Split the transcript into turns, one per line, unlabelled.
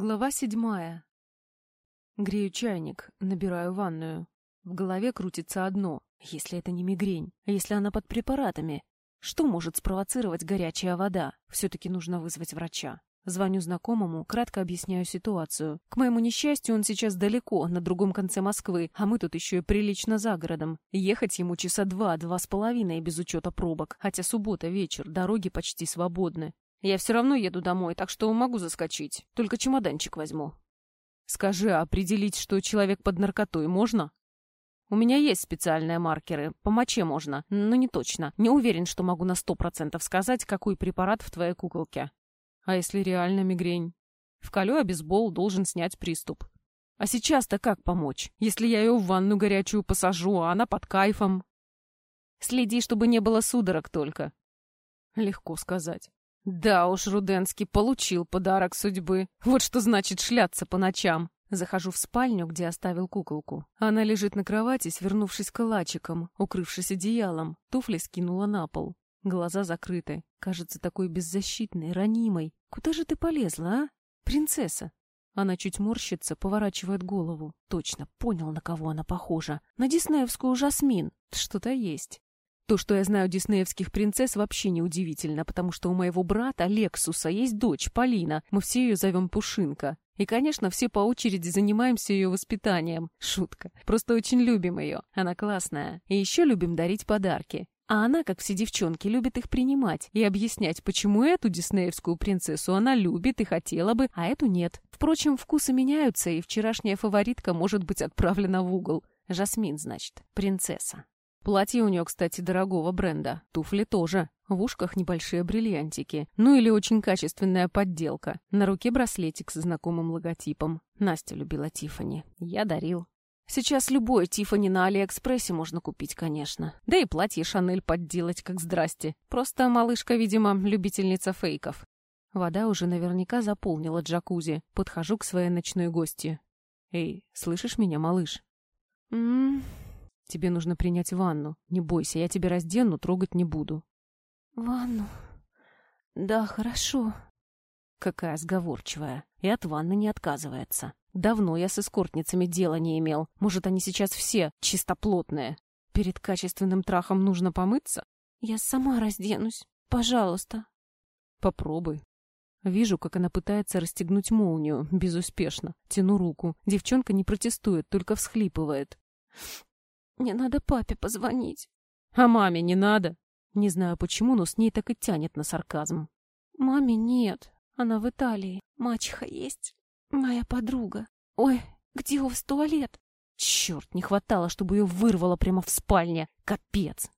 Глава седьмая. Грею чайник, набираю ванную. В голове крутится одно, если это не мигрень, если она под препаратами. Что может спровоцировать горячая вода? Все-таки нужно вызвать врача. Звоню знакомому, кратко объясняю ситуацию. К моему несчастью, он сейчас далеко, на другом конце Москвы, а мы тут еще и прилично за городом. Ехать ему часа два, два с половиной без учета пробок, хотя суббота вечер, дороги почти свободны. Я все равно еду домой, так что могу заскочить. Только чемоданчик возьму. Скажи, а определить, что человек под наркотой, можно? У меня есть специальные маркеры. По моче можно, но не точно. Не уверен, что могу на сто процентов сказать, какой препарат в твоей куколке. А если реально мигрень? Вколю обезбол, должен снять приступ. А сейчас-то как помочь, если я ее в ванну горячую посажу, а она под кайфом? Следи, чтобы не было судорог только. Легко сказать. Да уж, Руденский получил подарок судьбы. Вот что значит шляться по ночам. Захожу в спальню, где оставил куколку. Она лежит на кровати, свернувшись калачиком, укрывшись одеялом. Туфли скинула на пол. Глаза закрыты. Кажется такой беззащитной, ранимой. Куда же ты полезла, а? Принцесса. Она чуть морщится, поворачивает голову. Точно, понял, на кого она похожа. На диснеевскую Жасмин. Что-то есть. То, что я знаю диснеевских принцесс, вообще не удивительно, потому что у моего брата Лексуса есть дочь, Полина. Мы все ее зовем Пушинка. И, конечно, все по очереди занимаемся ее воспитанием. Шутка. Просто очень любим ее. Она классная. И еще любим дарить подарки. А она, как все девчонки, любит их принимать и объяснять, почему эту диснеевскую принцессу она любит и хотела бы, а эту нет. Впрочем, вкусы меняются, и вчерашняя фаворитка может быть отправлена в угол. Жасмин, значит, принцесса. Платье у нее, кстати, дорогого бренда. Туфли тоже. В ушках небольшие бриллиантики. Ну или очень качественная подделка. На руке браслетик с знакомым логотипом. Настя любила Тифани. Я дарил. Сейчас любое Тифани на Алиэкспрессе можно купить, конечно. Да и платье Шанель подделать, как здрасте. Просто малышка, видимо, любительница фейков. Вода уже наверняка заполнила джакузи. Подхожу к своей ночной гости. «Эй, слышишь меня, малыш?» «М-м-м...» Тебе нужно принять ванну. Не бойся, я тебя раздену, трогать не буду. Ванну? Да, хорошо. Какая сговорчивая. И от ванны не отказывается. Давно я с эскортницами дела не имел. Может, они сейчас все чистоплотные. Перед качественным трахом нужно помыться? Я сама разденусь. Пожалуйста. Попробуй. Вижу, как она пытается расстегнуть молнию, безуспешно. Тяну руку. Девчонка не протестует, только всхлипывает. Мне надо папе позвонить. А маме не надо? Не знаю почему, но с ней так и тянет на сарказм. Маме нет. Она в Италии. Мачеха есть. Моя подруга. Ой, где у вас туалет? Черт, не хватало, чтобы ее вырвало прямо в спальне. Капец.